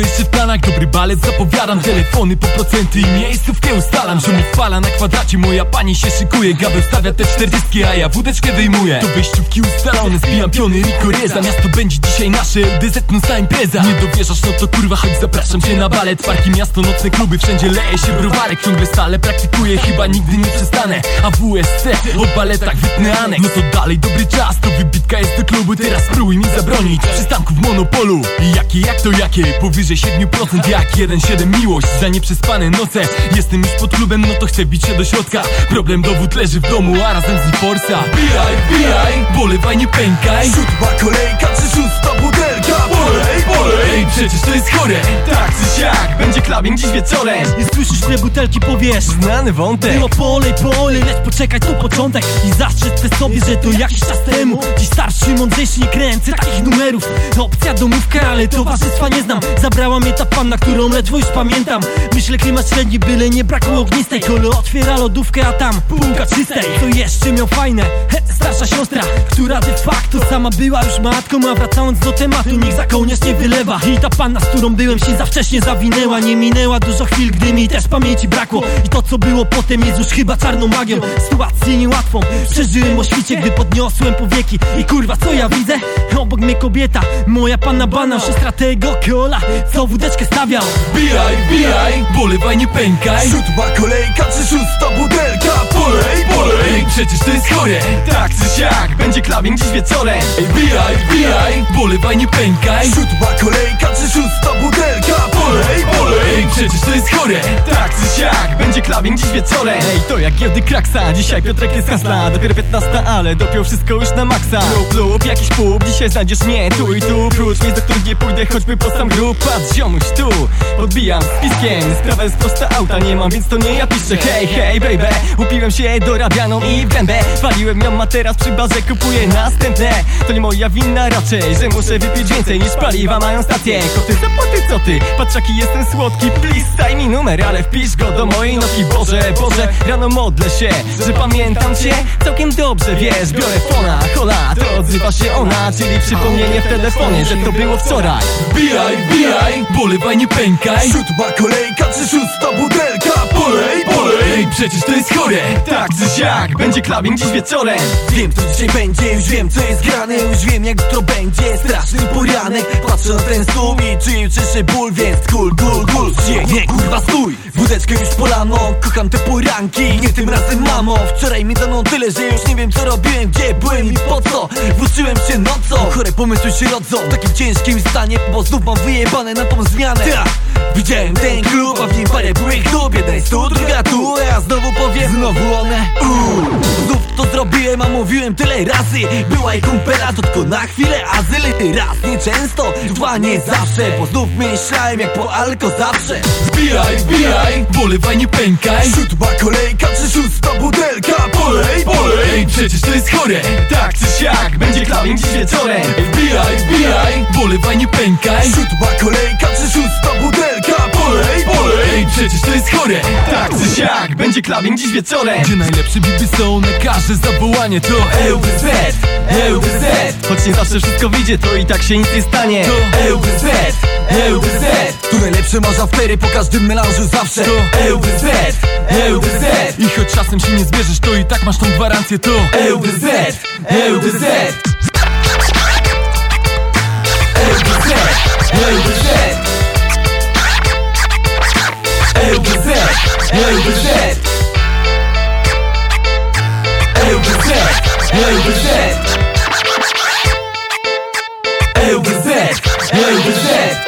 jak dobry balet zapowiadam Telefony po procenty i miejscówkę ustalam Że mu fala na kwadracie, moja pani się szykuje Gabeł stawia te czterdziestki, a ja wódeczkę wyjmuję. To wejściówki ustalone, zbijam piony Rico Reza Miasto będzie dzisiaj nasze, LDZ nocna impreza. Nie dowierzasz, no to kurwa, choć zapraszam cię na balet. Parki, miasto, nocne kluby, wszędzie leje się browarek. Ciągle stale praktykuję, chyba nigdy nie przestanę. A WSC, o baletach wytnę aneks. No to dalej dobry czas, klubu Teraz spróbuj mi zabronić przystanków monopolu. I jakie, jak to jakie, powyżej 7% Jak 1,7 miłość za nieprzespane noce. Jestem już pod klubem, no to chcę bić się do środka. Problem dowód leży w domu, a razem z Forsa Bijaj, bijaj, bolewaj nie pękaj. Siódma kolejka czy szósta butelka? Bolej, bolej Ej, przecież to jest chore. Tak czy siak, będzie klubing dziś wieczorem. Nie słyszysz te butelki, powiesz Znany wątek. Było polej, polej, poczekaj to początek I zastrzec sobie, że to jakiś czas temu. Dziś starszy, mądrzejszy, nie kręcę takich numerów. Opcja domówka, ale towarzystwa nie znam. Zabrała ta panna, którą ledwo już pamiętam. Myślę klimat średni, byle nie brakło ognistej. Kolo otwiera lodówkę, a tam półka czystej. To jeszcze miał fajne, he, starsza siostra Która de facto sama była już matką A wracając do tematu, niech za kołnierz nie wylewa. I ta panna, z którą byłem się za wcześnie zawinęła. Nie minęła dużo chwil, gdy mi też pamięci brakło. I to co było potem jest już chyba czarną magią. Sytuację niełatwą. Przeżyłem o świcie, gdy podniosłem powieki. I kurwa co ja widzę? Obok mnie kobieta, moja panna bana Siostra tego kola, co wódeczkę stawiał. Bijaj, bijaj, bolewaj nie pękaj. Siódma kolejka czy szósta butelka Bolej, Ej, bolej przecież to jest chore Tak czy siak, będzie klubing dziś wieczorem. Ej, bijaj, bijaj, bolewaj nie pękaj. Siódma kolejka wieczorem Ej, to jak giełdy kraksa. Dzisiaj Piotrek jest hasla Dopiero 15, ale dopiął wszystko już na maksa. Lub, lub, jakiś pub Dzisiaj znajdziesz mnie tu i tu. Prócz miejsc, do których nie pójdę Choćby po sam grób. Patrz ziomuś tu. Podbijam z piskiem. Sprawa jest prosta, auta nie mam Więc to nie ja piszę. Hej, hej, baby. Upiłem się dorabianą i w gębę. Waliłem ją, a teraz przy barze kupuję następne. To nie moja wina raczej Że muszę wypić więcej niż paliwa mają stację Koty zapoty, co ty? Patrz jaki jestem słodki. Please, daj mi numer, ale wpisz go do mojej notki Boże, Boże, rano modlę się Że pamiętam cię. Całkiem dobrze Wiesz, biorę fona, hola To odzywa się ona Czyli przypomnienie w telefonie, że to było wczoraj. Bijaj, bijaj, bolewaj nie pękaj. Siódma kolejka czy szósta butelka? Bolej, bolej Ej, przecież to jest chore. Tak czy siak, będzie klubing dziś wieczorem. Wiem co dzisiaj będzie, już wiem co jest grane Już wiem jak jutro będzie, straszny poranek Patrzę na ten stół i czuję ból Więc cool, cool, cool, nie, nie kurwa stój. Wódeczkę już polano, kocham te poranki Nie tym razem mamo, wczoraj mi dano tyle Że już nie wiem co robiłem, gdzie byłem i po co. Włóczyłem się nocą, chore pomysły się rodzą W takim ciężkim stanie, bo znów mam wyjebane na tą zmianę. Ta, Widziałem ten klub, a w nim parę byłych dób Jedna jest tu, druga tu, a ja znowu powiem. Znowu one, uuu. Znów zrobiłem, a mówiłem tyle razy. Była i kumpela, to tylko na chwilę azyl Raz nieczęsto, dwa nie zawsze. Bo znów myślałem jak po alko zawsze. Bijaj, bijaj, bolewaj nie pękaj. Siódma kolejka czy szósta butelka. Bolej, bolej Ej, przecież to jest chore. Tak czy siak, będzie klubing dziś wieczorem. Ej, Bijaj, bijaj, bolewaj nie pękaj będzie klubing dziś wieczorem. Gdzie najlepsze biby są? Na każde zawołanie To LWZ, LWZ Choć nie zawsze wszystko wyjdzie, to i tak się nic nie stanie. To LWZ, LWZ Tu najlepsze masz afery po każdym melanżu zawsze. To LWZ, LWZ I choć czasem się nie zbierzesz, to i tak masz tą gwarancję To LWZ, LWZ 100%.